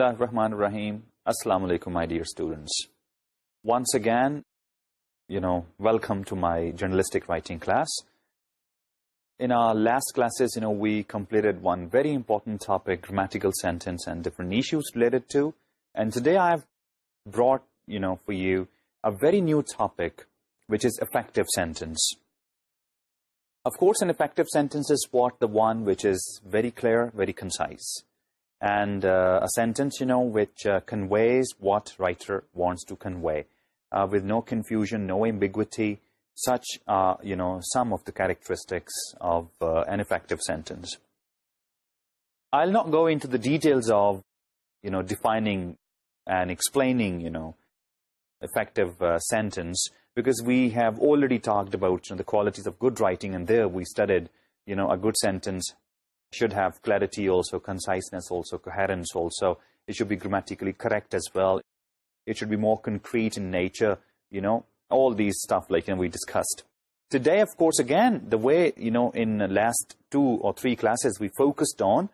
اللہ الرحمن الرحیم السلام علیکم my dear students once again you know welcome to my journalistic writing class in last classes you know we completed one very important topic grammatical sentence and different issues related to and today I have brought you know for you a very new topic which is effective sentence of course an effective sentence is what the one which is very clear very concise and uh, a sentence, you know, which uh, conveys what writer wants to convey. Uh, with no confusion, no ambiguity, such are, you know, some of the characteristics of uh, an effective sentence. I'll not go into the details of, you know, defining and explaining, you know, effective sentence, because we have already talked about you know, the qualities of good writing, and there we studied, you know, a good sentence should have clarity also, conciseness also, coherence also. It should be grammatically correct as well. It should be more concrete in nature, you know, all these stuff like you know, we discussed. Today, of course, again, the way, you know, in the last two or three classes we focused on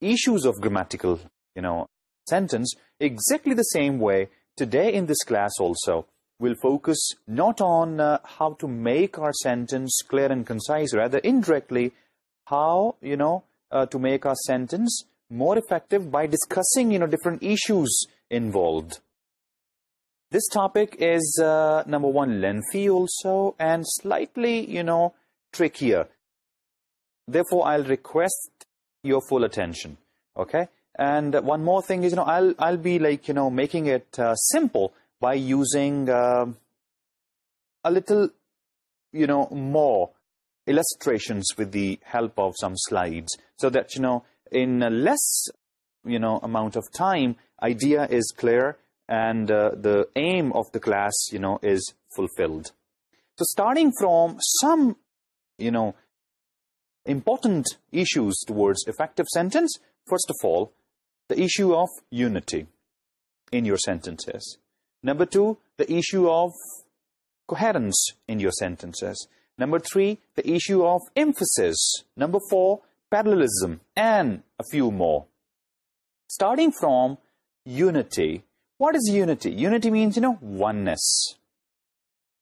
issues of grammatical, you know, sentence exactly the same way. Today in this class also, we'll focus not on uh, how to make our sentence clear and concise, rather indirectly, how you know uh, to make our sentence more effective by discussing you know different issues involved. This topic is uh, number one lengthy also and slightly you know trickier. Therefore i'll request your full attention okay? And one more thing is you know i'll i'll be like you know making it uh, simple by using uh, a little you know more illustrations with the help of some slides so that, you know, in a less, you know, amount of time, idea is clear and uh, the aim of the class, you know, is fulfilled. So starting from some, you know, important issues towards effective sentence, first of all, the issue of unity in your sentences. Number two, the issue of coherence in your sentences. Number three, the issue of emphasis. Number four, parallelism. And a few more. Starting from unity. What is unity? Unity means, you know, oneness.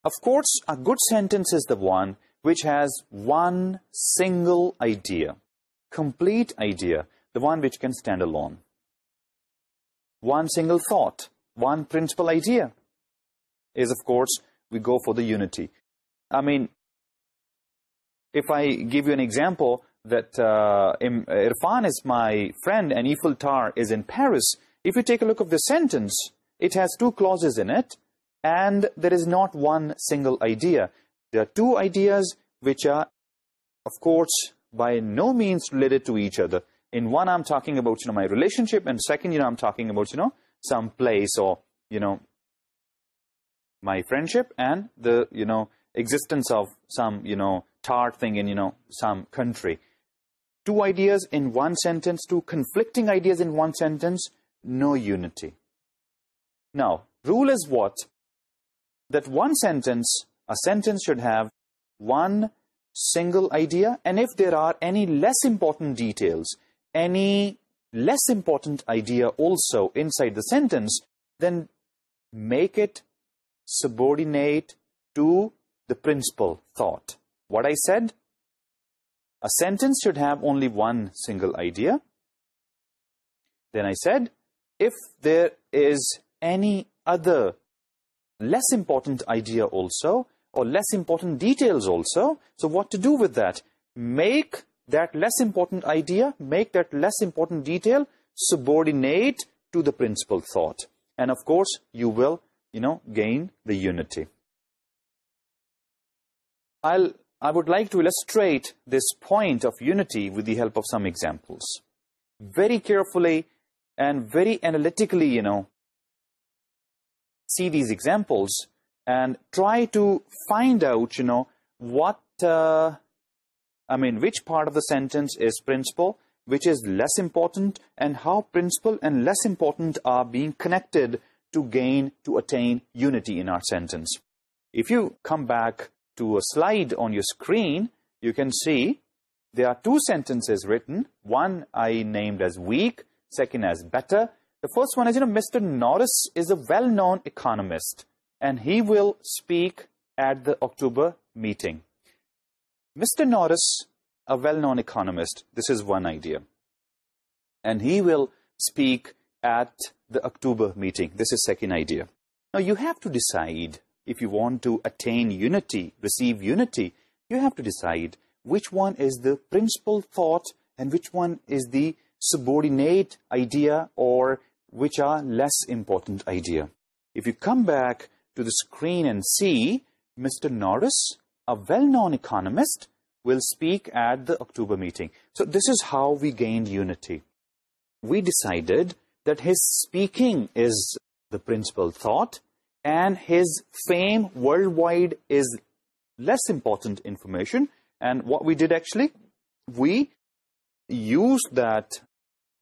Of course, a good sentence is the one which has one single idea. Complete idea. The one which can stand alone. One single thought. One principal idea. Is, of course, we go for the unity. I mean, if I give you an example that uh, Irfan is my friend and Eiffel Tower is in Paris, if you take a look of the sentence, it has two clauses in it and there is not one single idea. There are two ideas which are, of course, by no means related to each other. In one, I'm talking about, you know, my relationship and second, you know, I'm talking about, you know, some place or, you know, my friendship and the, you know, existence of some, you know, hard thing in, you know, some country. Two ideas in one sentence, two conflicting ideas in one sentence, no unity. Now, rule is what? That one sentence, a sentence should have one single idea, and if there are any less important details, any less important idea also inside the sentence, then make it subordinate to the principal thought what I said? A sentence should have only one single idea. Then I said, if there is any other less important idea also, or less important details also, so what to do with that? Make that less important idea, make that less important detail subordinate to the principal thought. And of course, you will, you know, gain the unity. I'll I would like to illustrate this point of unity with the help of some examples. Very carefully and very analytically, you know, see these examples and try to find out, you know, what, uh, I mean, which part of the sentence is principal, which is less important, and how principal and less important are being connected to gain, to attain unity in our sentence. If you come back to a slide on your screen, you can see there are two sentences written. One I named as weak, second as better. The first one is, you know, Mr. Norris is a well-known economist and he will speak at the October meeting. Mr. Norris, a well-known economist, this is one idea. And he will speak at the October meeting. This is second idea. Now, you have to decide if you want to attain unity, receive unity, you have to decide which one is the principal thought and which one is the subordinate idea or which are less important idea. If you come back to the screen and see, Mr. Norris, a well-known economist, will speak at the October meeting. So this is how we gained unity. We decided that his speaking is the principal thought and his fame worldwide is less important information and what we did actually we use that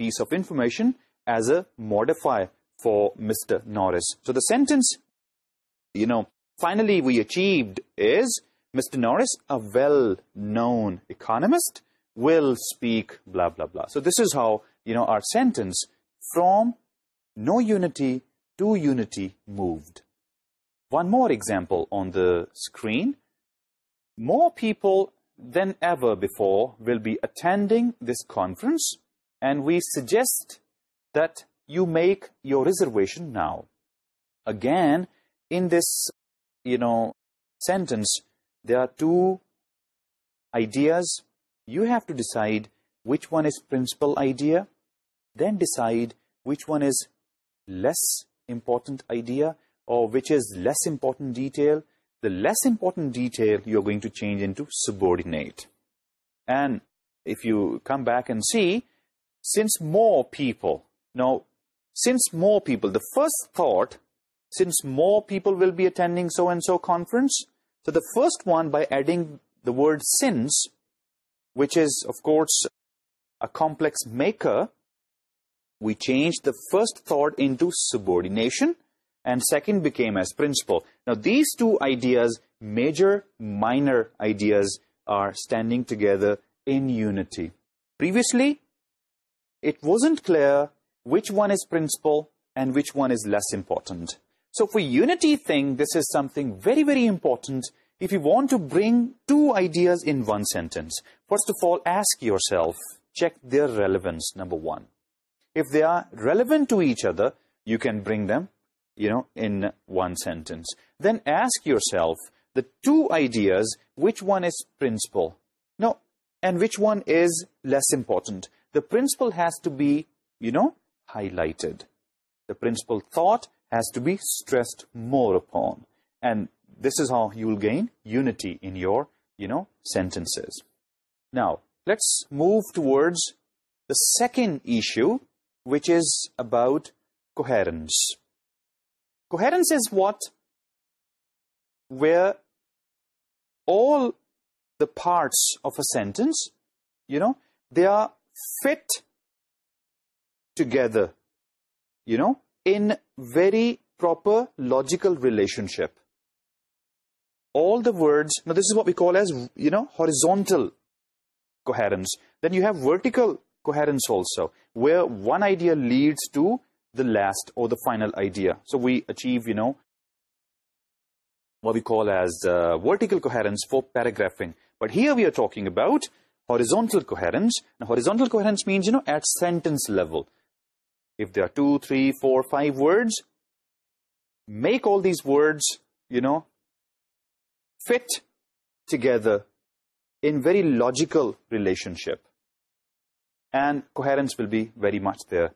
piece of information as a modify for mister Norris so the sentence you know finally we achieved is mister Norris a well known economist will speak blah blah blah so this is how you know our sentence from no unity to unity moved one more example on the screen. More people than ever before will be attending this conference and we suggest that you make your reservation now. Again, in this, you know, sentence, there are two ideas. You have to decide which one is principal idea, then decide which one is less important idea, or which is less important detail, the less important detail you're going to change into subordinate. And if you come back and see, since more people, now, since more people, the first thought, since more people will be attending so-and-so conference, so the first one by adding the word since, which is, of course, a complex maker, we change the first thought into subordination, and second became as principal. Now, these two ideas, major, minor ideas, are standing together in unity. Previously, it wasn't clear which one is principal and which one is less important. So, for unity thing, this is something very, very important if you want to bring two ideas in one sentence. First of all, ask yourself, check their relevance, number one. If they are relevant to each other, you can bring them you know, in one sentence. Then ask yourself the two ideas, which one is principal? No, and which one is less important? The principle has to be, you know, highlighted. The principal thought has to be stressed more upon. And this is how you'll gain unity in your, you know, sentences. Now, let's move towards the second issue, which is about coherence coherence is what? Where all the parts of a sentence you know they are fit together you know in very proper logical relationship. All the words now this is what we call as you know horizontal coherence. Then you have vertical coherence also where one idea leads to the last or the final idea. So we achieve, you know, what we call as uh, vertical coherence for paragraphing. But here we are talking about horizontal coherence. Now, horizontal coherence means, you know, at sentence level. If there are two, three, four, five words, make all these words, you know, fit together in very logical relationship. And coherence will be very much there.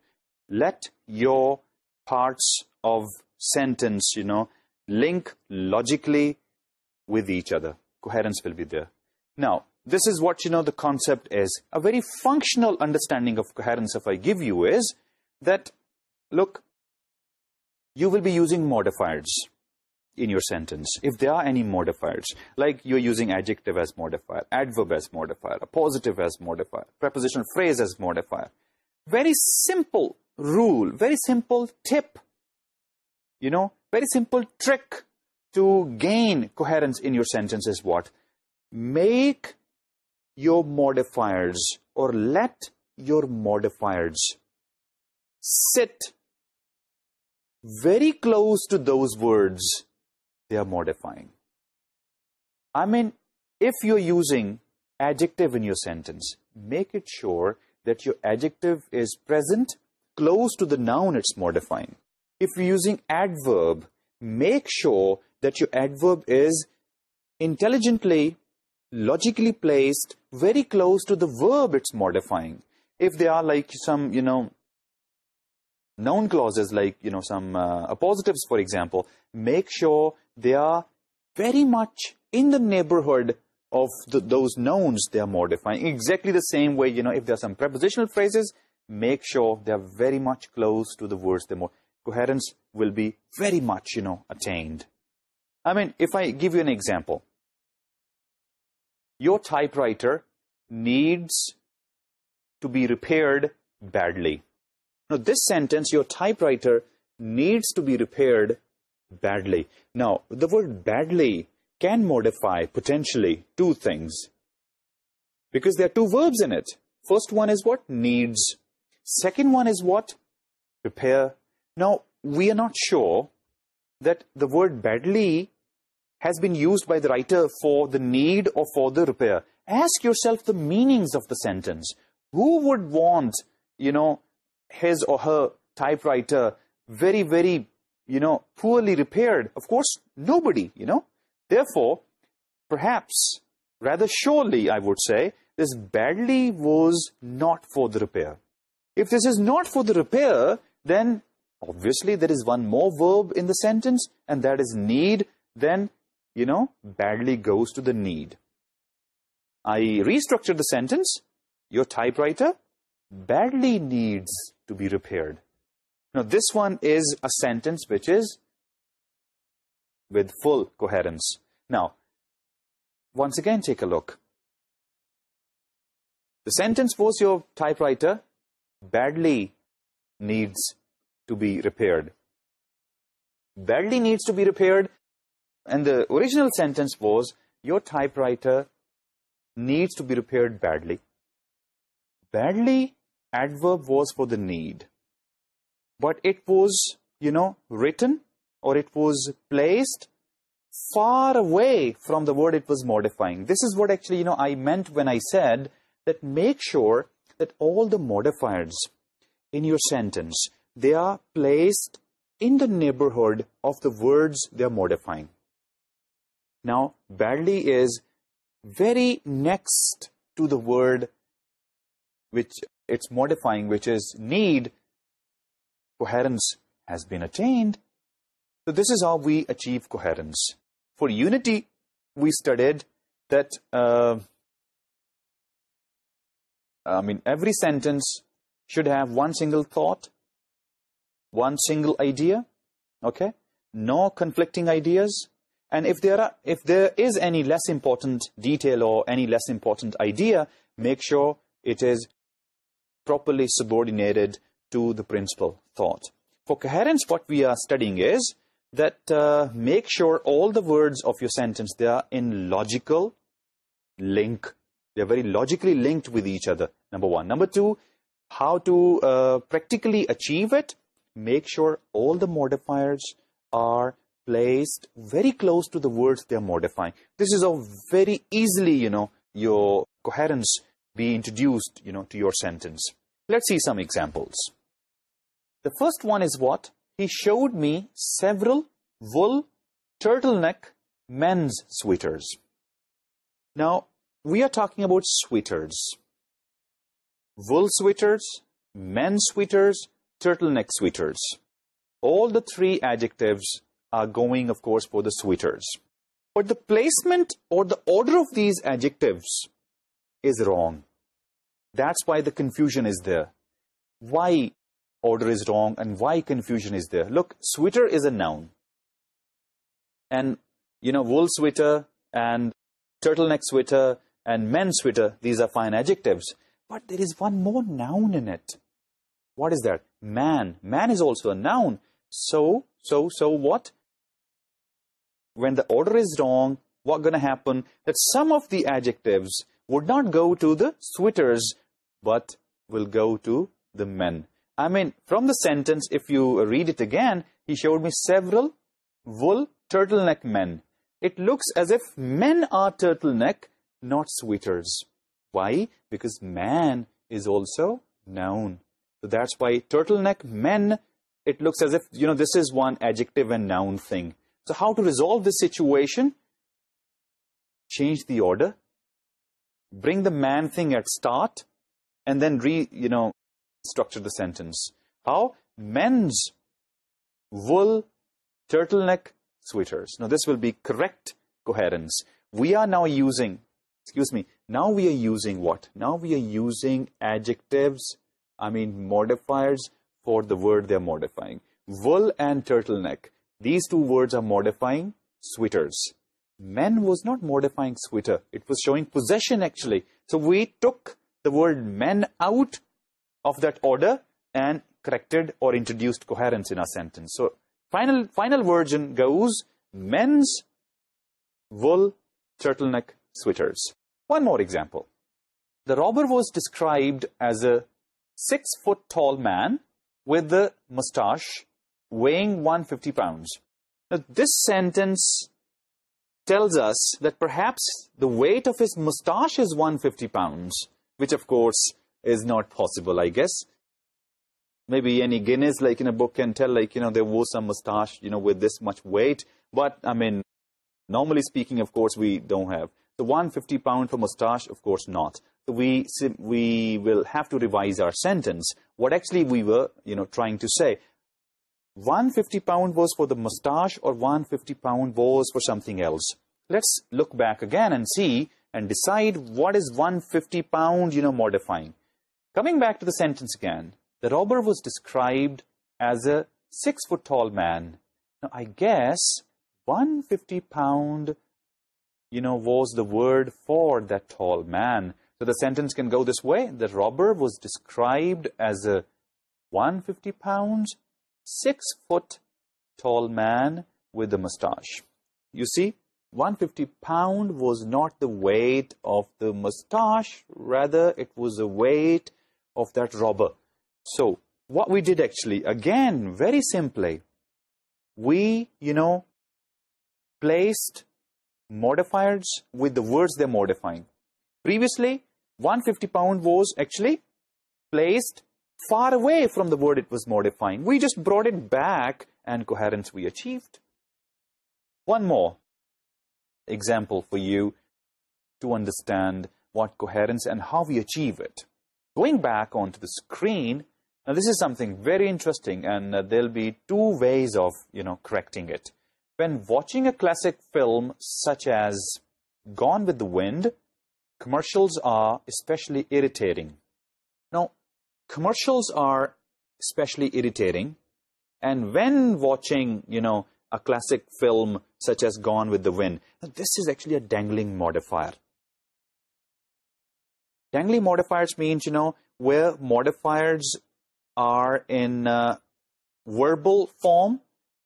Let your parts of sentence you know link logically with each other coherence will be there now this is what you know the concept is a very functional understanding of coherence if I give you is that look you will be using modifiers in your sentence if there are any modifiers like you're using adjective as modifier adverb as modifier a positive as modifier prepositional phrase as modifier very simple rule, very simple tip, you know, very simple trick to gain coherence in your sentence is what? Make your modifiers or let your modifiers sit very close to those words they are modifying. I mean, if you're using adjective in your sentence, make it sure that your adjective is present close to the noun it's modifying. If you're using adverb, make sure that your adverb is intelligently, logically placed, very close to the verb it's modifying. If they are like some, you know, noun clauses like, you know, some uh, appositives, for example, make sure they are very much in the neighborhood of the, those nouns they are modifying. Exactly the same way, you know, if there are some prepositional phrases, make sure they are very much close to the words they more coherence will be very much you know attained. I mean if i give you an example your typewriter needs to be repaired badly. Now this sentence your typewriter needs to be repaired badly. Now the word badly can modify potentially two things because there are two verbs in it. First one is what? Needs. Second one is what? Prepare. Now, we are not sure that the word badly has been used by the writer for the need or for the repair. Ask yourself the meanings of the sentence. Who would want, you know, his or her typewriter very, very, you know, poorly repaired? Of course, nobody, you know. Therefore, perhaps, rather surely, I would say, this badly was not for the repair. If this is not for the repair, then obviously there is one more verb in the sentence and that is need, then, you know, badly goes to the need. I restructure the sentence, your typewriter badly needs to be repaired. Now this one is a sentence which is with full coherence. Now, once again take a look. The sentence was your typewriter badly needs to be repaired. Badly needs to be repaired. And the original sentence was, your typewriter needs to be repaired badly. Badly adverb was for the need. But it was, you know, written or it was placed far away from the word it was modifying. This is what actually, you know, I meant when I said that make sure that all the modifiers in your sentence, they are placed in the neighborhood of the words they are modifying. Now, badly is very next to the word which it's modifying, which is need, coherence has been attained. So this is how we achieve coherence. For unity, we studied that... Uh, I mean, every sentence should have one single thought, one single idea, okay? No conflicting ideas. And if there, if there is any less important detail or any less important idea, make sure it is properly subordinated to the principal thought. For coherence, what we are studying is that uh, make sure all the words of your sentence, they are in logical link they are very logically linked with each other. Number one. Number two, how to uh, practically achieve it. Make sure all the modifiers are placed very close to the words they are modifying. This is how very easily, you know, your coherence be introduced, you know, to your sentence. Let's see some examples. The first one is what? He showed me several wool turtleneck men's sweaters. Now, we are talking about sweaters, wool sweaters, men sweaters, turtleneck sweaters. all the three adjectives are going, of course, for the sweaters, But the placement or the order of these adjectives is wrong. That's why the confusion is there. Why order is wrong and why confusion is there? Look, sweater is a noun. And, you know, wool sweater and turtleneck sweater and men's Twitter, these are fine adjectives. But there is one more noun in it. What is that? Man. Man is also a noun. So, so, so what? When the order is wrong, what's going to happen? That some of the adjectives would not go to the sweaters, but will go to the men. I mean, from the sentence, if you read it again, he showed me several wool turtleneck men. It looks as if men are turtleneck, not sweeter's. Why? Because man is also noun. So that's why turtleneck men, it looks as if, you know, this is one adjective and noun thing. So how to resolve this situation? Change the order. Bring the man thing at start and then re, you know, structure the sentence. How? Men's wool, turtleneck, sweaters. Now this will be correct coherence. We are now using excuse me, now we are using what? Now we are using adjectives, I mean modifiers for the word they are modifying. Wool and turtleneck, these two words are modifying sweaters. Men was not modifying sweater, it was showing possession actually. So we took the word men out of that order and corrected or introduced coherence in our sentence. So final, final version goes, men's wool turtleneck Sweaters. One more example. The robber was described as a six-foot-tall man with a mustache weighing 150 pounds. Now, this sentence tells us that perhaps the weight of his mustache is 150 pounds, which, of course, is not possible, I guess. Maybe any Guinness, like in a book, can tell, like, you know, there was some mustache, you know, with this much weight. But, I mean, normally speaking, of course, we don't have. The 150 pound for moustache, of course not. So we, we will have to revise our sentence. What actually we were, you know, trying to say. 150 pound was for the moustache or 150 pound was for something else. Let's look back again and see and decide what is 150 pound, you know, modifying. Coming back to the sentence again, the robber was described as a six foot tall man. Now I guess 150 pound you know, was the word for that tall man. So the sentence can go this way. The robber was described as a 150 pounds, 6 foot tall man with a mustache. You see, 150 pound was not the weight of the mustache. Rather, it was the weight of that robber. So what we did actually, again, very simply, we, you know, placed modifiers with the words they're modifying. Previously, 150 pound was actually placed far away from the word it was modifying. We just brought it back and coherence we achieved. One more example for you to understand what coherence and how we achieve it. Going back onto the screen, now this is something very interesting and uh, there'll be two ways of, you know, correcting it when watching a classic film such as Gone with the Wind, commercials are especially irritating. Now, commercials are especially irritating, and when watching, you know, a classic film such as Gone with the Wind, this is actually a dangling modifier. Dangling modifiers means, you know, where modifiers are in uh, verbal form,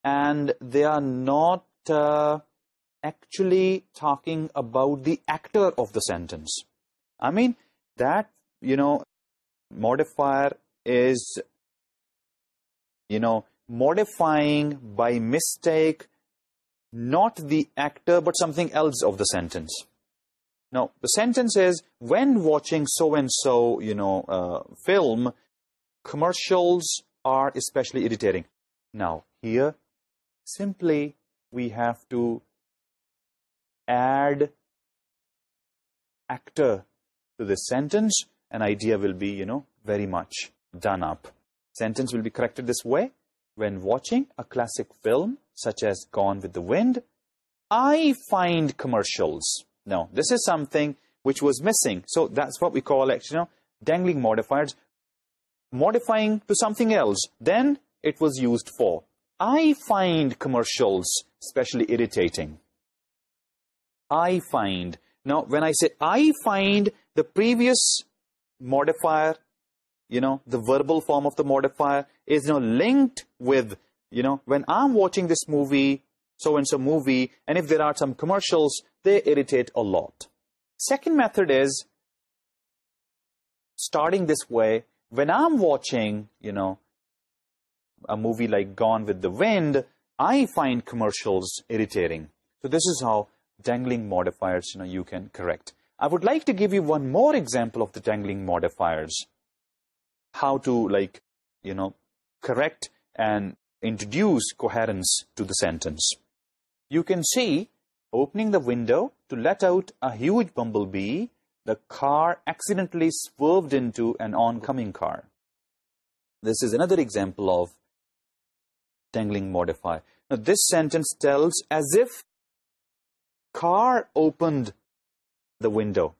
and they are not actually talking about the actor of the sentence I mean that you know modifier is you know modifying by mistake not the actor but something else of the sentence no the sentence is when watching so and so you know film commercials are especially irritating now here simply we have to add actor to the sentence. And idea will be you know very much done up. Sentence will be corrected this way. When watching a classic film such as gone with the wind i find commercials. Now this is something which was missing. So that's what we call actually you know, dangling modifiers. Modifying to something else. Then it was used for I find commercials especially irritating. I find. Now, when I say I find the previous modifier, you know, the verbal form of the modifier is you now linked with, you know, when I'm watching this movie, so-and-so movie, and if there are some commercials, they irritate a lot. Second method is, starting this way, when I'm watching, you know, a movie like Gone with the Wind, I find commercials irritating. So this is how dangling modifiers you, know, you can correct. I would like to give you one more example of the dangling modifiers. How to like, you know, correct and introduce coherence to the sentence. You can see opening the window to let out a huge bumblebee, the car accidentally swerved into an oncoming car. This is another example of dangling modifier. This sentence tells as if car opened the window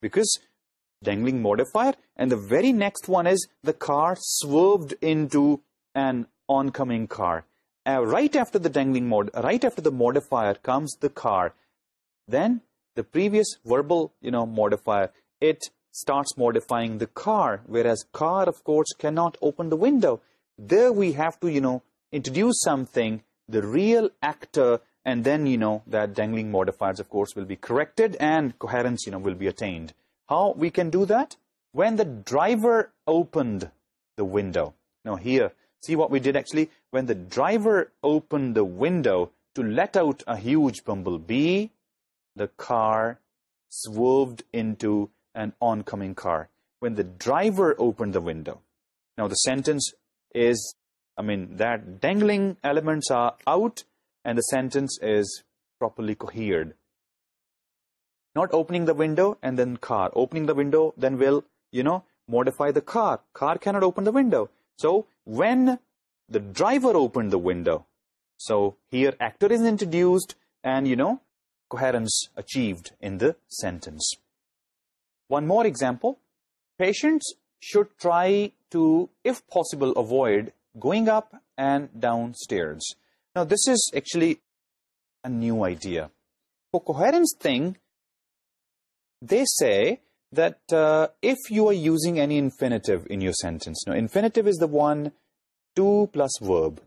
because dangling modifier and the very next one is the car swerved into an oncoming car. Uh, right after the dangling mod, right after the modifier comes the car. Then the previous verbal, you know, modifier, it starts modifying the car, whereas car, of course, cannot open the window there we have to, you know, introduce something, the real actor, and then, you know, that dangling modifiers, of course, will be corrected and coherence, you know, will be attained. How we can do that? When the driver opened the window. Now here, see what we did actually? When the driver opened the window to let out a huge bumblebee, the car swerved into an oncoming car. When the driver opened the window. Now the sentence is I mean that dangling elements are out and the sentence is properly cohered. Not opening the window and then car. Opening the window then will you know modify the car. Car cannot open the window. So when the driver opened the window, so here actor is introduced and you know coherence achieved in the sentence. One more example. Patients should try to, if possible, avoid going up and down stairs. Now, this is actually a new idea. For coherence thing, they say that uh, if you are using any infinitive in your sentence, now, infinitive is the one, two plus verb.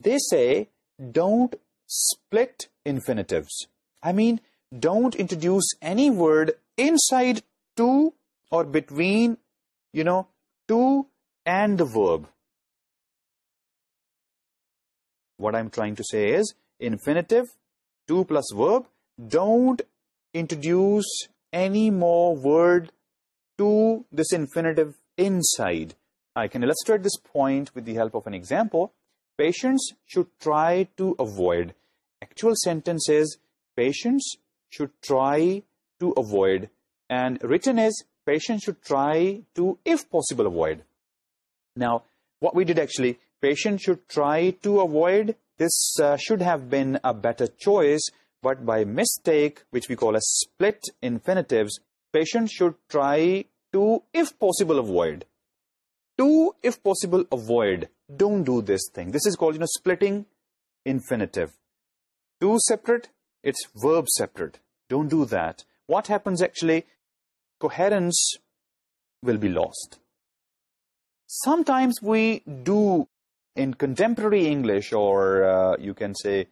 They say, don't split infinitives. I mean, don't introduce any word inside to or between you know, to and the verb. What I'm trying to say is, infinitive, to plus verb, don't introduce any more word to this infinitive inside. I can illustrate this point with the help of an example. Patients should try to avoid. Actual sentences. patients should try to avoid. And written is, patient should try to, if possible, avoid. Now, what we did actually, patient should try to avoid, this uh, should have been a better choice, but by mistake, which we call a split infinitives, patient should try to, if possible, avoid. To, if possible, avoid. Don't do this thing. This is called, you know, splitting infinitive. To separate, it's verb separate. Don't do that. What happens actually coherence will be lost. Sometimes we do in contemporary English or uh, you can say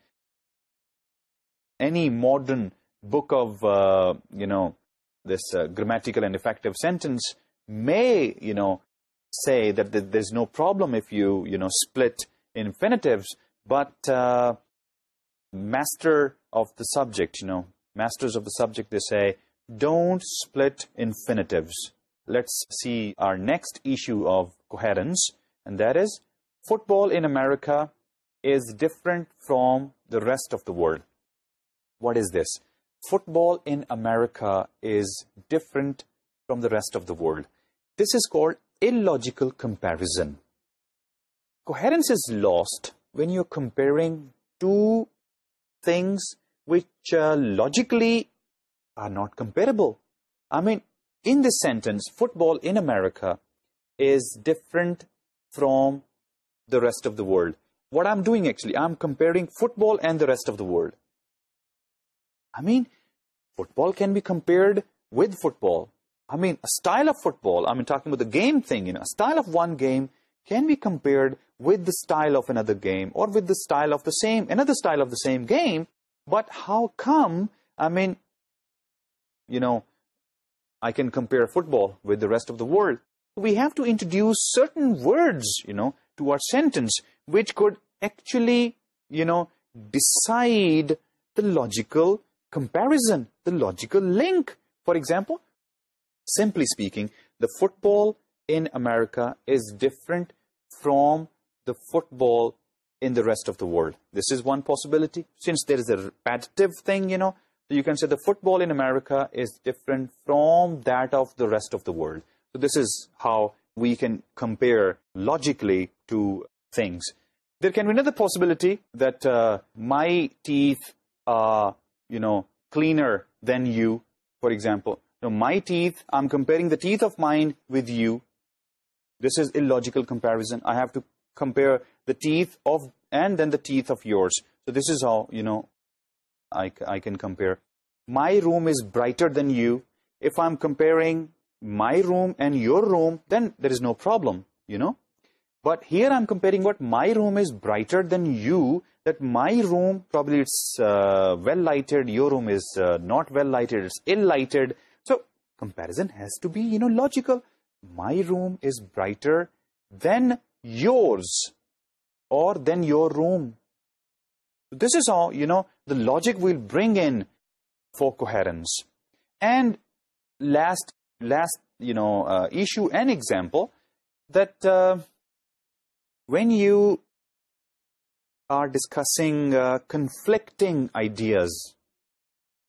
any modern book of, uh, you know, this uh, grammatical and effective sentence may, you know, say that there's no problem if you, you know, split infinitives, but master of the subject, you know, masters of the subject, they say, don't split infinitives. Let's see our next issue of coherence, and that is, football in America is different from the rest of the world. What is this? Football in America is different from the rest of the world. This is called illogical comparison. Coherence is lost when you're comparing two things which uh, logically are not comparable. I mean, in this sentence, football in America is different from the rest of the world. What I'm doing actually, I'm comparing football and the rest of the world. I mean, football can be compared with football. I mean, a style of football, I mean, talking about the game thing, you know, a style of one game can be compared with the style of another game or with the style of the same, another style of the same game. But how come, I mean, you know, I can compare football with the rest of the world. We have to introduce certain words, you know, to our sentence, which could actually, you know, decide the logical comparison, the logical link. For example, simply speaking, the football in America is different from the football in the rest of the world. This is one possibility, since there is a repetitive thing, you know, so you can say the football in America is different from that of the rest of the world. So this is how we can compare logically to things. There can be another possibility that uh, my teeth are, you know, cleaner than you, for example. So my teeth, I'm comparing the teeth of mine with you. This is illogical comparison. I have to compare the teeth of, and then the teeth of yours. So this is how, you know, I, can compare. My room is brighter than you. If I'm comparing my room and your room, then there is no problem, you know. But here I'm comparing what my room is brighter than you, that my room, probably it's uh, well-lighted, your room is uh, not well-lighted, it's ill-lighted. So comparison has to be, you know, logical. My room is brighter than yours or than your room. This is how you know the logic will bring in for coherence and last last you know issue and example that when you are discussing conflicting ideas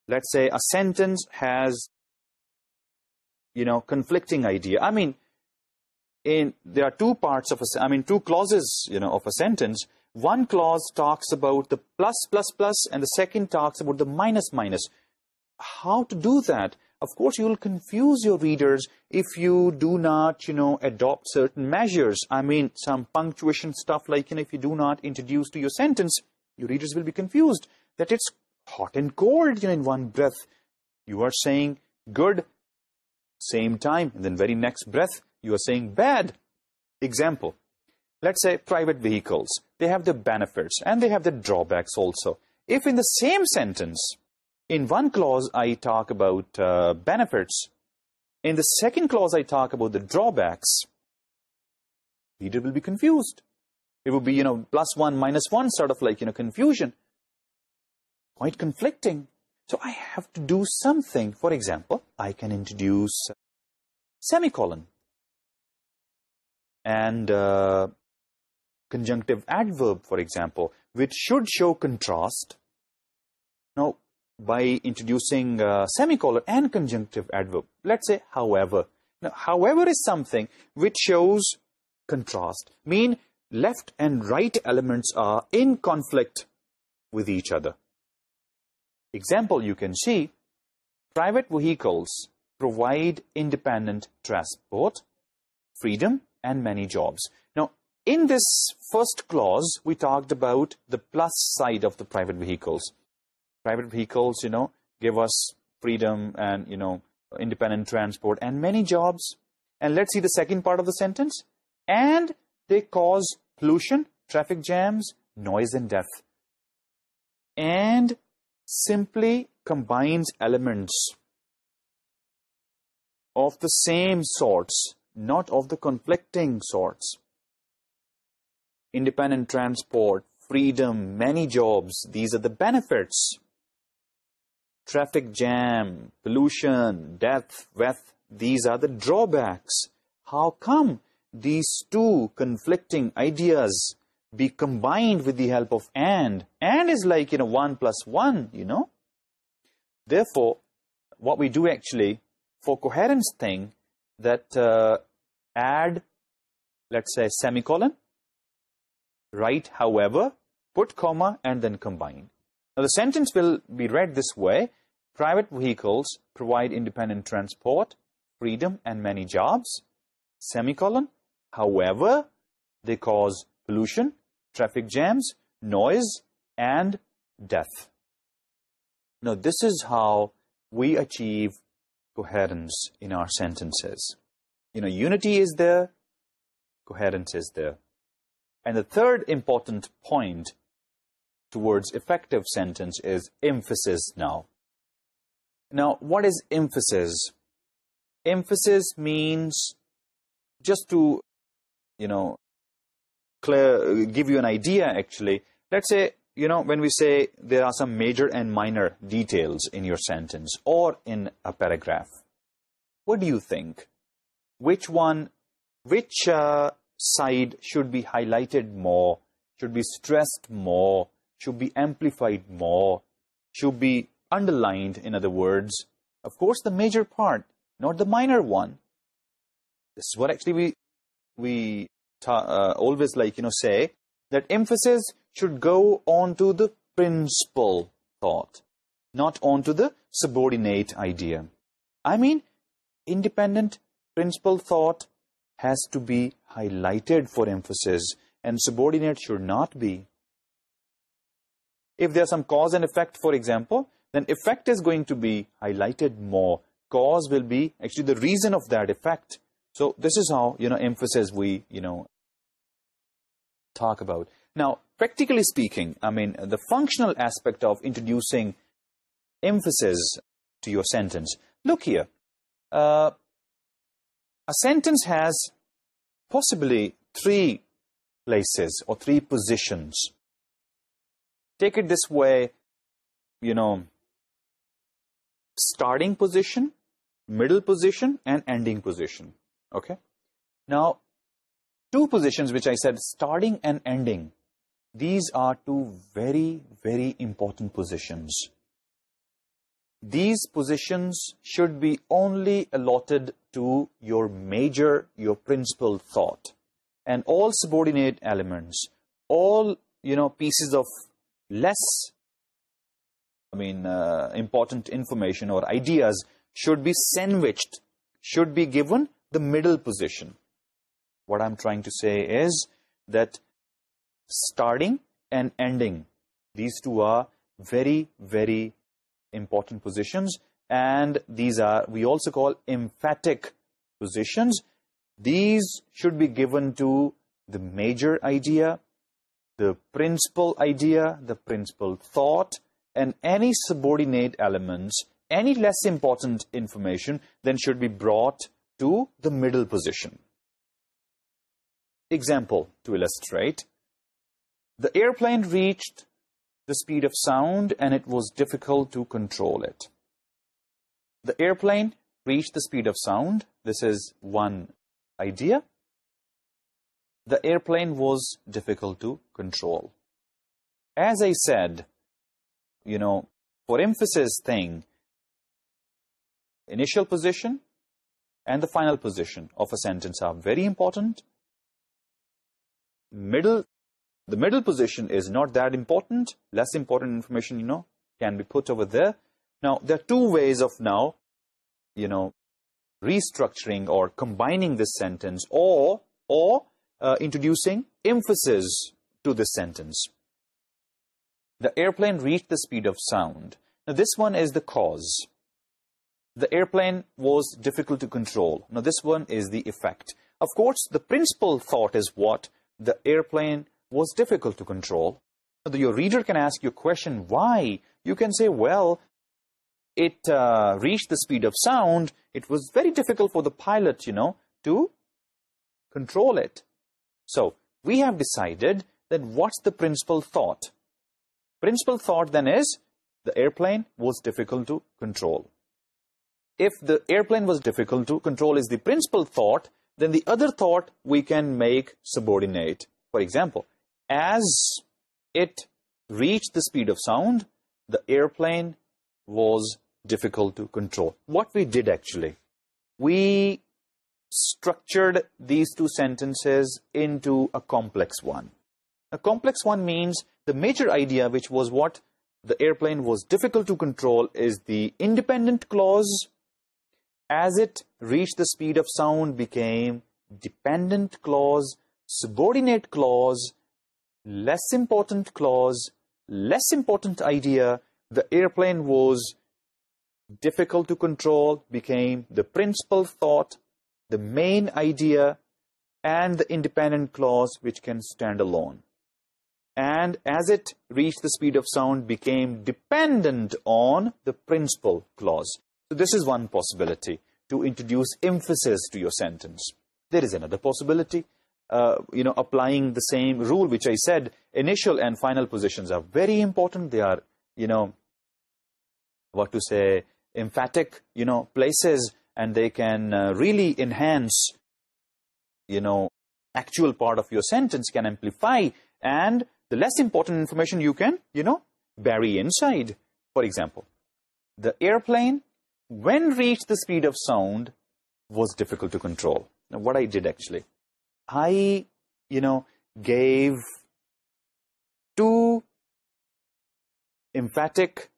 let say sentence has you know conflicting idea I mean they are two parts I mean two clause you know of a sentence one clause talks about the plus plus plus, and the second talks about the minus minus. How to do that? of course you will confuse your readers if you do not you know adopt certain measures i mean some punctuation stuff like and if you do not introduce to your sentence your readers will be confused that it's hot and cold you know in one breath you are saying good same time and then very next breath you are saying bad example let's say private vehicles. They have the benefits and they have the drawbacks also. If in the same sentence, in one clause I talk about uh, benefits, in the second clause I talk about the drawbacks, reader will be confused. It would be, you know, plus one, minus one, sort of like, you know, confusion. Quite conflicting. So I have to do something. For example, I can introduce semicolon. And uh, conjunctive adverb, for example, which should show contrast. Now, by introducing uh, semicolon and conjunctive adverb, let's say, however. Now, however is something which shows contrast, mean left and right elements are in conflict with each other. Example, you can see, private vehicles provide independent transport, freedom, and many jobs. Now, in this first clause, we talked about the plus side of the private vehicles. Private vehicles, you know, give us freedom and, you know, independent transport and many jobs. And let's see the second part of the sentence. And they cause pollution, traffic jams, noise and death. And simply combines elements of the same sorts, not of the conflicting sorts. Independent transport freedom many jobs these are the benefits traffic jam pollution death with these are the drawbacks how come these two conflicting ideas be combined with the help of and and is like you know one plus one you know the for what we do actually for coherence thing that add let's semicolon write however, put comma, and then combine. Now, the sentence will be read this way. Private vehicles provide independent transport, freedom, and many jobs. Semicolon. However, they cause pollution, traffic jams, noise, and death. Now, this is how we achieve coherence in our sentences. You know, unity is there, coherence is there. And the third important point towards effective sentence is emphasis now. Now, what is emphasis? Emphasis means, just to, you know, give you an idea actually, let's say, you know, when we say there are some major and minor details in your sentence or in a paragraph, what do you think? Which one, which uh, side should be highlighted more, should be stressed more, should be amplified more, should be underlined, in other words. Of course, the major part, not the minor one. This is what actually we, we uh, always like, you know, say, that emphasis should go on to the principal thought, not on to the subordinate idea. I mean, independent principal thought has to be Highlighted for emphasis, and subordinate should not be. if there are some cause and effect, for example, then effect is going to be highlighted more. Cause will be actually the reason of that effect. So this is how, you know, emphasis we, you know, talk about. Now, practically speaking, I mean, the functional aspect of introducing emphasis to your sentence. Look here. Uh, a sentence has possibly three places or three positions. Take it this way, you know, starting position, middle position, and ending position, okay? Now, two positions which I said, starting and ending, these are two very, very important positions these positions should be only allotted to your major, your principal thought. And all subordinate elements, all, you know, pieces of less, I mean, uh, important information or ideas should be sandwiched, should be given the middle position. What I'm trying to say is that starting and ending, these two are very, very important important positions. And these are we also call emphatic positions. These should be given to the major idea the principal idea the principal thought and any subordinate elements any less important information then should be brought to the middle position. Example to illustrate. The airplane reached the speed of sound and it was difficult to control it. The airplane reached the speed of sound. This is one idea. The airplane was difficult to control. As I said, you know, for emphasis thing, initial position and the final position of a sentence are very important. Middle the middle position is not that important. Less important information, you know, can be put over there. Now, there are two ways of now, you know, restructuring or combining this sentence or, or uh, introducing emphasis to the sentence. The airplane reached the speed of sound. Now, this one is the cause. The airplane was difficult to control. Now, this one is the effect. Of course, the principal thought is what? The airplane was difficult to control. Your reader can ask you a question, why? You can say, well, it uh, reached the speed of sound. It was very difficult for the pilot, you know, to control it. So, we have decided Then what's the principal thought? Principal thought then is, the airplane was difficult to control. If the airplane was difficult to control is the principal thought, then the other thought we can make subordinate. For example, as it reached the speed of sound, the airplane was difficult to control. What we did actually, we structured these two sentences into a complex one. A complex one means the major idea, which was what the airplane was difficult to control, is the independent clause, as it reached the speed of sound, became dependent clause, subordinate clause, less important clause, less important idea, the airplane was difficult to control, became the principal thought, the main idea, and the independent clause which can stand alone. And as it reached the speed of sound, became dependent on the principal clause. So this is one possibility to introduce emphasis to your sentence. There is another possibility you know applying the same rule which I said initial and final positions are very important they are you know what to say emphatic you know places and they can really enhance you know actual part of your sentence can amplify and the less important information you can you know bury inside for example the airplane when reach the speed of sound was difficult to control what I did actually I, you know, gave two emphatic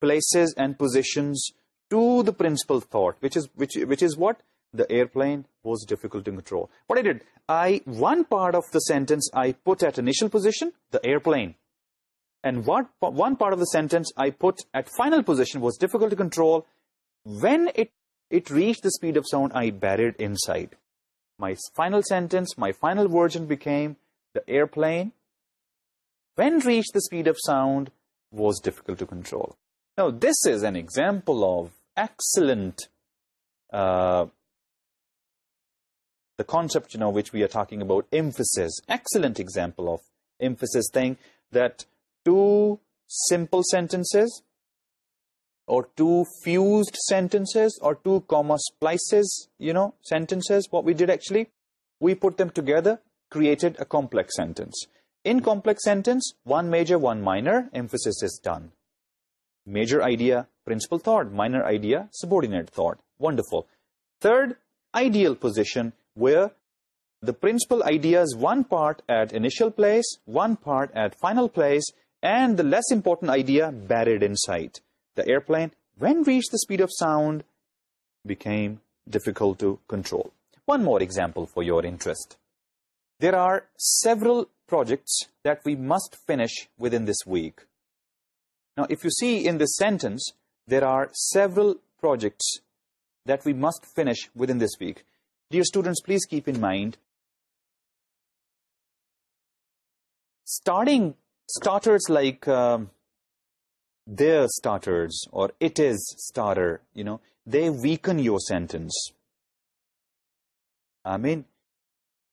places and positions to the principal thought, which is which is what the airplane was difficult to control. What I did, I one part of the sentence I put at initial position, the airplane. And what one part of the sentence I put at final position was difficult to control. When it it reached the speed of sound, I buried inside my final sentence, my final version became the airplane, when reached the speed of sound, was difficult to control. Now, this is an example of excellent uh, the concept, you know, which we are talking about, emphasis. Excellent example of emphasis thing that two simple sentences or two fused sentences or two comma splices, you know, sentences, what we did actually, we put them together, created a complex sentence. In complex sentence, one major, one minor, emphasis is done. Major idea, principal thought, minor idea, subordinate thought. Wonderful. Third, ideal position where the principal idea is one part at initial place, one part at final place, and the less important idea buried inside the airplane, when reached the speed of sound, became difficult to control. One more example for your interest. There are several projects that we must finish within this week. Now, if you see in this sentence, there are several projects that we must finish within this week. Dear students, please keep in mind, starting starters like um, their starters or it is starter, you know, they weaken your sentence. I mean,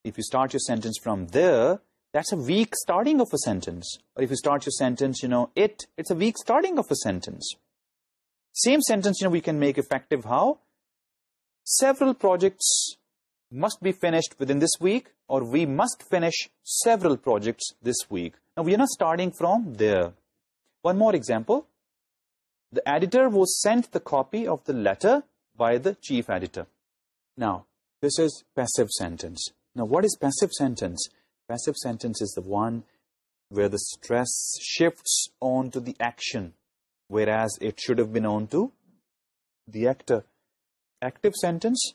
if you start your sentence from there, that's a weak starting of a sentence. Or if you start your sentence, you know, it, it's a weak starting of a sentence. Same sentence, you know, we can make effective how? Several projects must be finished within this week or we must finish several projects this week. Now, we are not starting from there. One more example the editor who sent the copy of the letter by the chief editor now this is passive sentence نا what is passive sentence passive sentence is the one where the stress shifts on to the action whereas it should have been on to the actor active sentence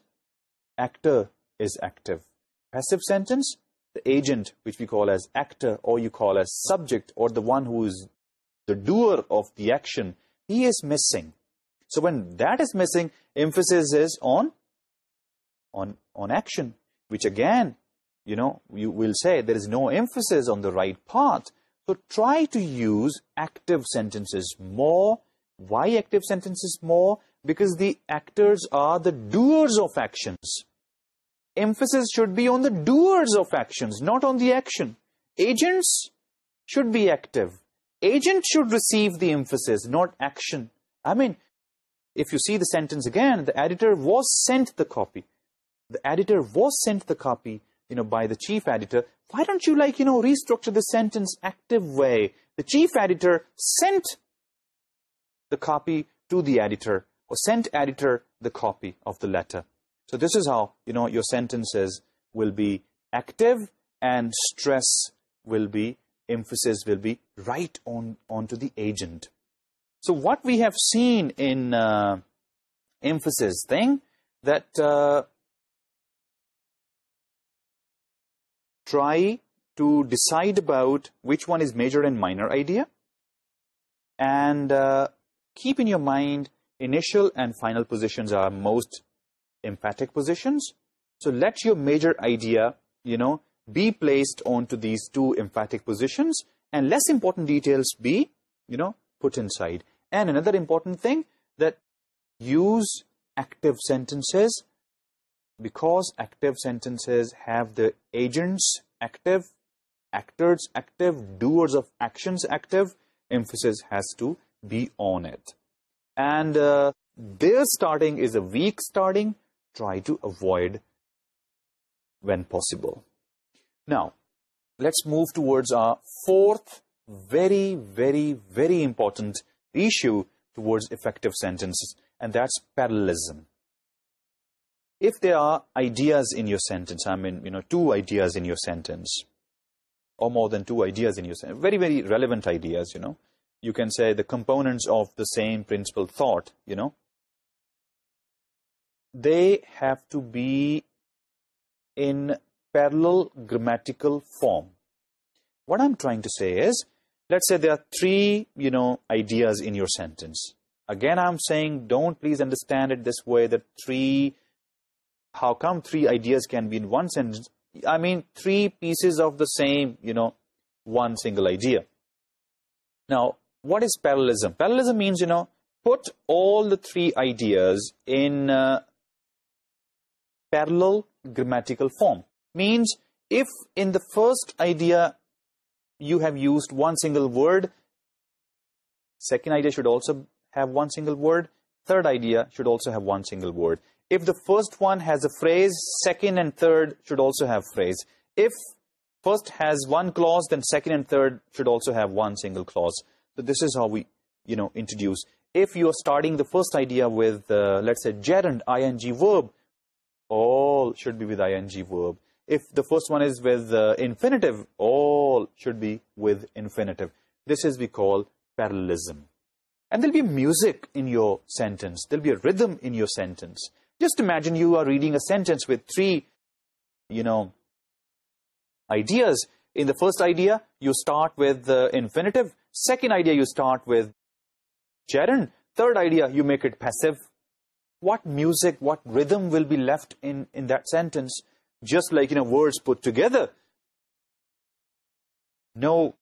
actor is active passive sentence the agent which we call as actor or you call as subject or the one who is the doer of the action, he is missing. So when that is missing, emphasis is on, on, on action, which again, you know, you will say there is no emphasis on the right path. So try to use active sentences more. Why active sentences more? Because the actors are the doers of actions. Emphasis should be on the doers of actions, not on the action. Agents should be active agent should receive the emphasis, not action. I mean, if you see the sentence again, the editor was sent the copy. The editor was sent the copy, you know, by the chief editor. Why don't you, like, you know, restructure the sentence active way? The chief editor sent the copy to the editor, or sent editor the copy of the letter. So this is how, you know, your sentences will be active and stress will be emphasis will be right on onto the agent. So what we have seen in uh, emphasis thing that uh, try to decide about which one is major and minor idea and uh, keep in your mind initial and final positions are most emphatic positions. So let your major idea, you know, be placed onto these two emphatic positions and less important details be, you know, put inside. And another important thing that use active sentences because active sentences have the agents active, actors active, doers of actions active, emphasis has to be on it. And uh, their starting is a weak starting. Try to avoid when possible. Now, let's move towards our fourth, very, very, very important issue towards effective sentences, and that's parallelism. if there are ideas in your sentence, I mean, you know, two ideas in your sentence, or more than two ideas in your sentence, very, very relevant ideas, you know, you can say the components of the same principal thought, you know, they have to be in parallel grammatical form. What I'm trying to say is, let's say there are three, you know, ideas in your sentence. Again, I'm saying, don't please understand it this way, that three, how come three ideas can be in one sentence? I mean, three pieces of the same, you know, one single idea. Now, what is parallelism? Parallelism means, you know, put all the three ideas in uh, parallel grammatical form means if in the first idea you have used one single word, second idea should also have one single word, third idea should also have one single word. If the first one has a phrase, second and third should also have phrase. If first has one clause, then second and third should also have one single clause. So this is how we, you know, introduce. If you are starting the first idea with, uh, let's say, gerund, ing verb, all should be with ing verb if the first one is with uh, infinitive, all should be with infinitive. This is we call parallelism. And there'll be music in your sentence. There'll be a rhythm in your sentence. Just imagine you are reading a sentence with three, you know, ideas. In the first idea, you start with the infinitive. Second idea, you start with gerund. Third idea, you make it passive. What music, what rhythm will be left in, in that sentence? just like you know words put together. No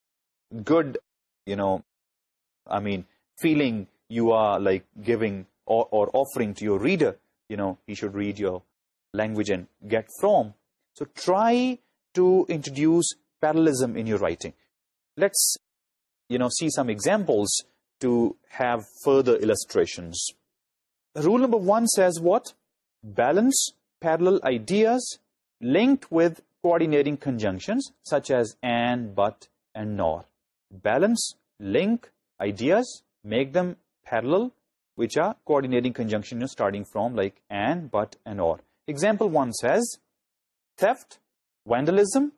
good you know i mean feeling you are like giving or, or offering to your reader you know he should read your language and get from. So try to introduce parallelism in your writing. Let's you know see some examples to have further illustrations. Rule number one says what? Balance parallel ideas linked with coordinating conjunctions such as and, but, and nor. Balance, link, ideas, make them parallel, which are coordinating conjunctions starting from like and, but, and or. Example one says, theft, vandalism,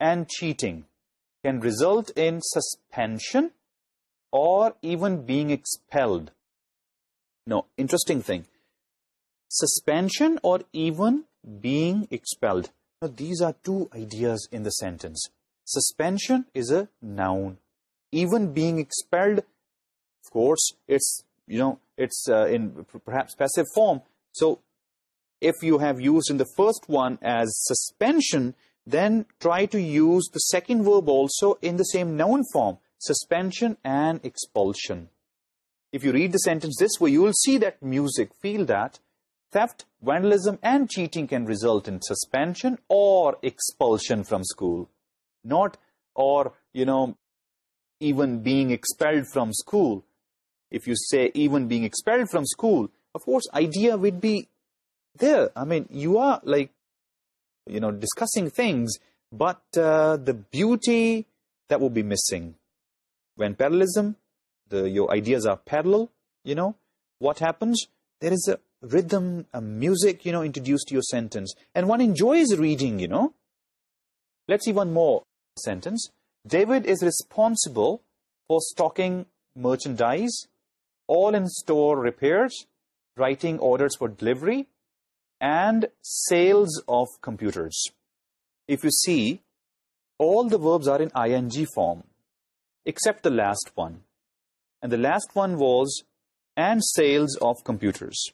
and cheating can result in suspension or even being expelled. No, interesting thing. Suspension or even being expelled. Now, these are two ideas in the sentence. Suspension is a noun. Even being expelled, of course, it's, you know, it's uh, in perhaps passive form. So, if you have used in the first one as suspension, then try to use the second verb also in the same noun form, suspension and expulsion. If you read the sentence this way, you will see that music, feel that, theft, vandalism and cheating can result in suspension or expulsion from school. Not or, you know, even being expelled from school. If you say even being expelled from school, of course, idea would be there. I mean, you are like, you know, discussing things, but uh, the beauty that will be missing. When parallelism, the, your ideas are parallel, you know, what happens? There is a rhythm, a music, you know, introduced to your sentence. And one enjoys reading, you know. Let's see one more sentence. David is responsible for stocking merchandise, all in store repairs, writing orders for delivery, and sales of computers. If you see, all the verbs are in ing form, except the last one. And the last one was, and sales of computers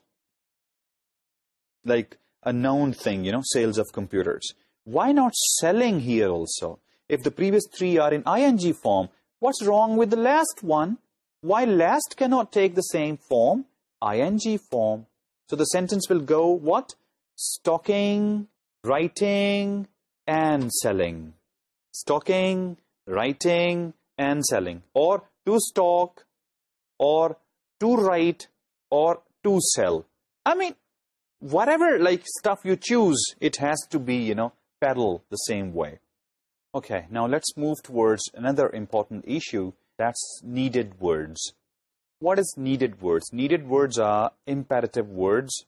like a known thing, you know, sales of computers. Why not selling here also? If the previous three are in ING form, what's wrong with the last one? Why last cannot take the same form? ING form. So the sentence will go, what? Stocking, writing, and selling. Stocking, writing, and selling. Or to stock, or to write, or to sell. I mean, whatever like stuff you choose, it has to be, you know, pedal the same way. Okay, now let's move towards another important issue. That's needed words. What is needed words? Needed words are imperative words,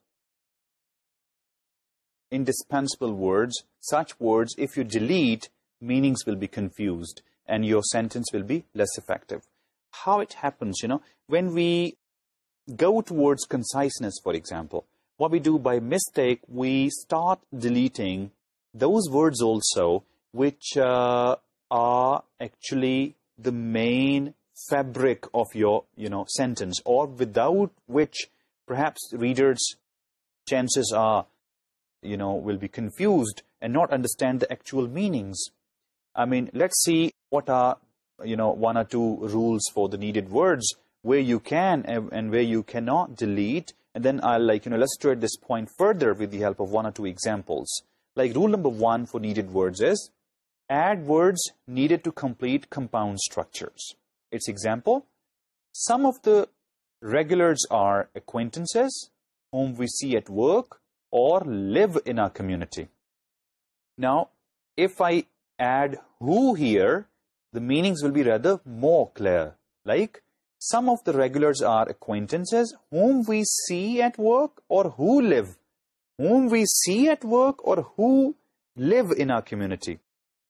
indispensable words. Such words, if you delete, meanings will be confused and your sentence will be less effective. How it happens, you know, when we go towards conciseness, for example, what we do by mistake, we start deleting those words also which uh, are actually the main fabric of your, you know, sentence or without which perhaps readers chances are, you know, will be confused and not understand the actual meanings. I mean, let's see what are, you know, one or two rules for the needed words where you can and where you cannot delete and then I'll like, you know, illustrate this point further with the help of one or two examples. Like rule number one for needed words is, add words needed to complete compound structures. Its example, some of the regulars are acquaintances whom we see at work or live in our community. Now, if I add who here, the meanings will be rather more clear. Like, some of the regulars are acquaintances whom we see at work or who live, whom we see at work or who live in our community.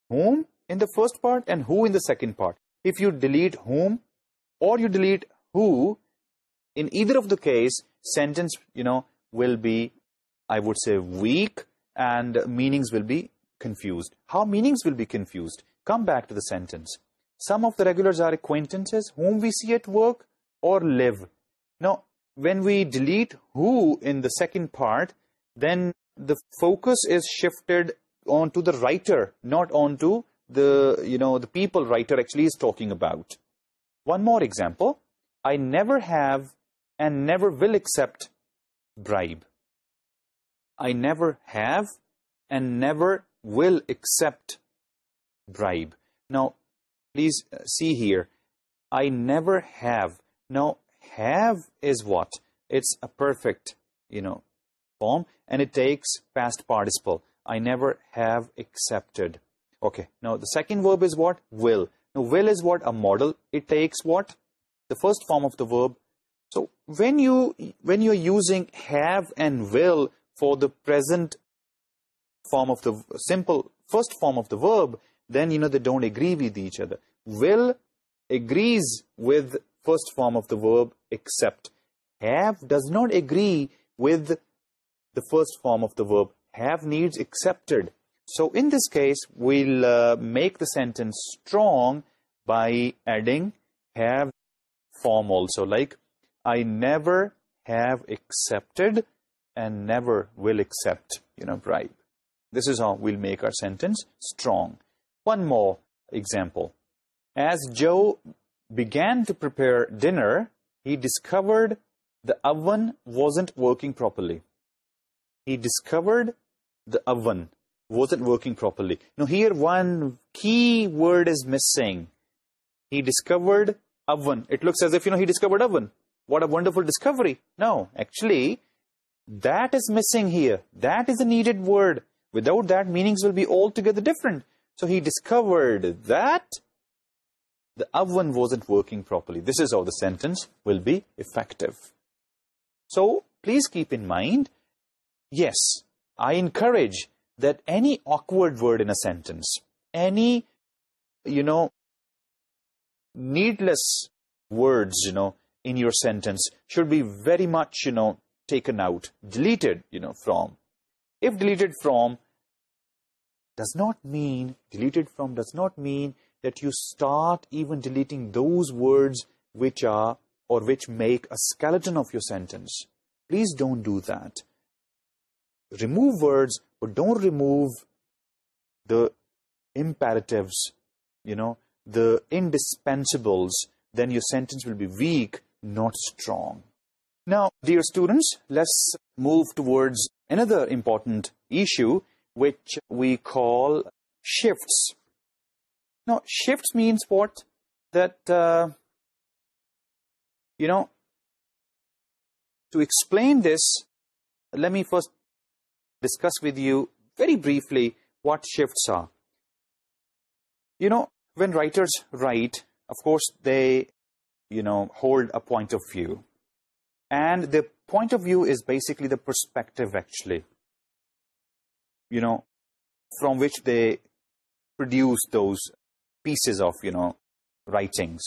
Whom in the first part and who in the second part. If you delete whom or you delete who, in either of the case, sentence, you know, will be, I would say, weak and meanings will be confused. How meanings will be confused? Come back to the sentence. Some of the regulars are acquaintances whom we see at work or live. Now, when we delete who in the second part, then the focus is shifted onto the writer, not onto the, you know, the people writer actually is talking about. One more example. I never have and never will accept bribe. I never have and never will accept bribe. Now, please see here I never have no have is what it's a perfect you know form and it takes past participle I never have expected okay no the second verb is what will will is what a modal it takes what the first form of the verb so when you when you are using have and will for the present form of the simple first form of the verb then you know they don't agree with each other. Will agrees with first form of the verb except. Have does not agree with the first form of the verb. Have needs accepted. So in this case, we'll uh, make the sentence strong by adding have form also. Like, I never have accepted and never will accept, you know, bribe. This is how we'll make our sentence strong. One more example is Joe began to prepare dinner he discovered the oven wasn't working properly he discovered the oven wasn't working properly no here one key word is missing he discovered oven it looks as if you know he discovered oven what a wonderful discovery no actually that is missing here that is a needed word without that meanings will be altogether different so he discovered that the oven wasn't working properly. This is how the sentence will be effective. So, please keep in mind, yes, I encourage that any awkward word in a sentence, any, you know, needless words, you know, in your sentence should be very much, you know, taken out, deleted, you know, from. If deleted from, does not mean deleted from does not mean that you start even deleting those words which are or which make a skeleton of your sentence. Please don't do that. Remove words, but don't remove the imperatives, you know, the indispensables. Then your sentence will be weak, not strong. Now, dear students, let's move towards another important issue, which we call shifts. Now, shifts means what? That, uh, you know, to explain this, let me first discuss with you very briefly what shifts are. You know, when writers write, of course, they, you know, hold a point of view. And the point of view is basically the perspective, actually you know, from which they produce those pieces of, you know, writings.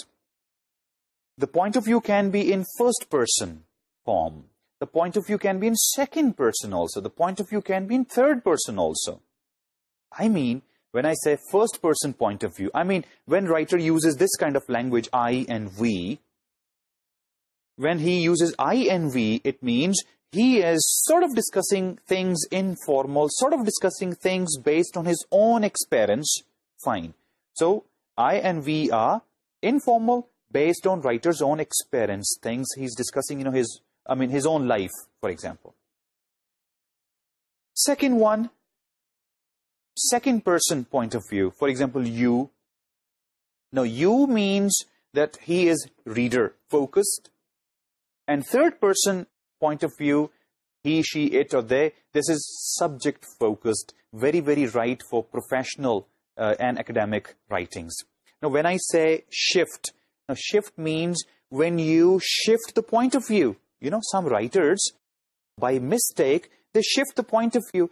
The point of view can be in first person form. The point of view can be in second person also. The point of view can be in third person also. I mean, when I say first person point of view, I mean, when writer uses this kind of language, I and we, when he uses I and we, it means he is sort of discussing things informal, sort of discussing things based on his own experience, fine. So, I and we are informal based on writer's own experience, things he's discussing, you know, his, I mean, his own life, for example. Second one, second person point of view, for example, you. Now, you means that he is reader focused. And third person point of view he she it or they this is subject focused very very right for professional and academic writings when I say shift shift means when you shift the point of view you know some writers by mistake they shift the point of view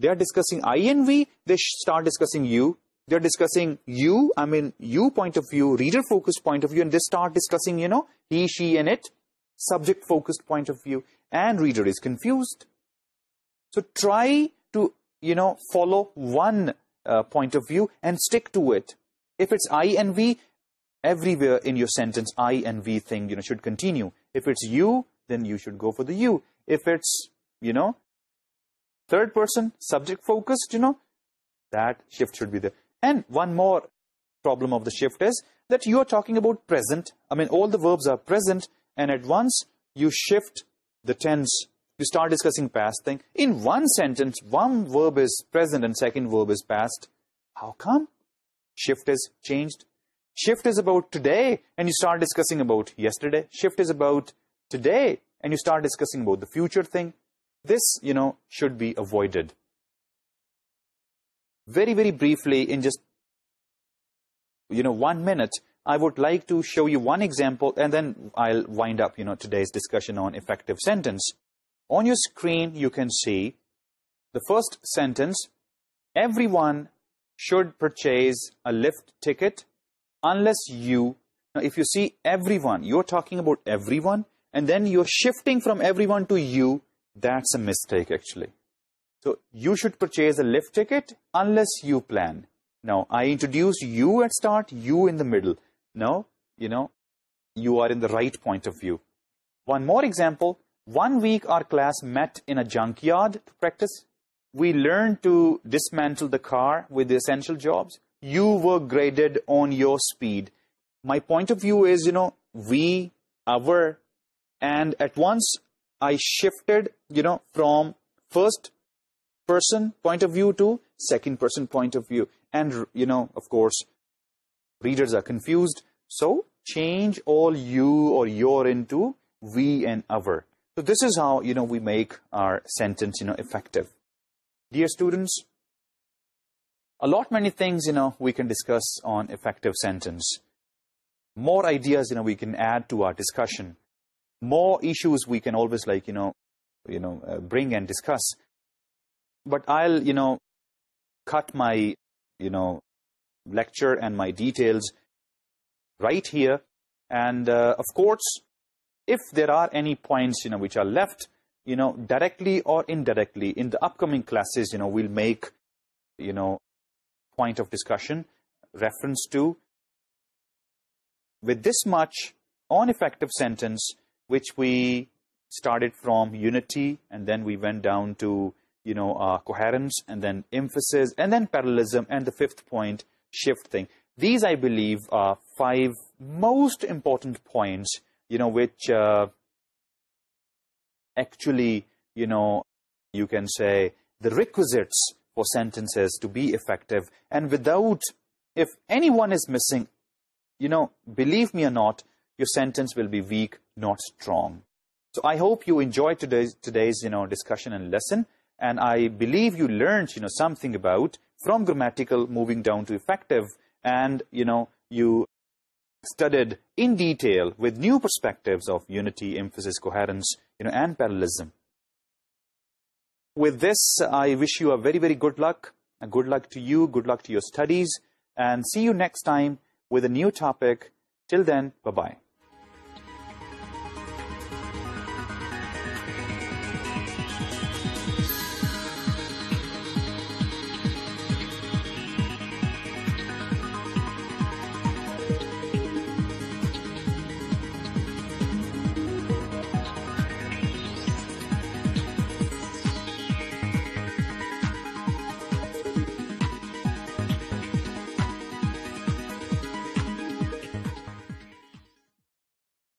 they are discussing I and we they start discussing you they are discussing you I mean you point of view reader focus point of view and they start discussing you know he she and it subject-focused point of view, and reader is confused. So try to, you know, follow one uh, point of view and stick to it. If it's I and V, everywhere in your sentence, I and V thing, you know, should continue. If it's you, then you should go for the you. If it's, you know, third person, subject-focused, you know, that shift should be there. And one more problem of the shift is that you are talking about present. I mean, all the verbs are present, and at once you shift the tense. You start discussing past thing. In one sentence, one verb is present and second verb is past. How come? Shift is changed. Shift is about today and you start discussing about yesterday. Shift is about today and you start discussing about the future thing. This, you know, should be avoided. Very, very briefly, in just, you know, one minute, I would like to show you one example and then I'll wind up today's discussion on effective sentence. On your screen you can see the first sentence, everyone should purchase a lift ticket unless you, if you see everyone, you're talking about everyone and then you're shifting from everyone to you, that's a mistake actually. So you should purchase a lift ticket unless you plan. Now I introduced you at start, you in the middle. No, you know, you are in the right point of view. One more example, one week our class met in a junkyard to practice. We learned to dismantle the car with the essential jobs. You were graded on your speed. My point of view is, you know, we, our, and at once I shifted, you know, from first person point of view to second person point of view. And, you know, of course, readers are confused. So, change all you or your into we and our. So this is how, you know, we make our sentence, you know, effective. Dear students, a lot many things, you know, we can discuss on effective sentence. More ideas, you know, we can add to our discussion. More issues we can always like, you know, you know, uh, bring and discuss. But I'll, you know, cut my, you know, lecture and my details right here. And uh, of course, if there are any points, you know, which are left, you know, directly or indirectly in the upcoming classes, you know, we'll make, you know, point of discussion reference to with this much on effective sentence, which we started from unity and then we went down to, you know, uh, coherence and then emphasis and then parallelism and the fifth point shift thing. These, I believe, are five most important points, you know, which uh, actually, you know, you can say the requisites for sentences to be effective. And without, if anyone is missing, you know, believe me or not, your sentence will be weak, not strong. So I hope you enjoyed today's, today's you know, discussion and lesson. And I believe you learned, you know, something about from grammatical moving down to effective and you know you studied in detail with new perspectives of unity emphasis coherence you know and parallelism. With this i wish you a very very good luck a good luck to you good luck to your studies and see you next time with a new topic. Till then bye bye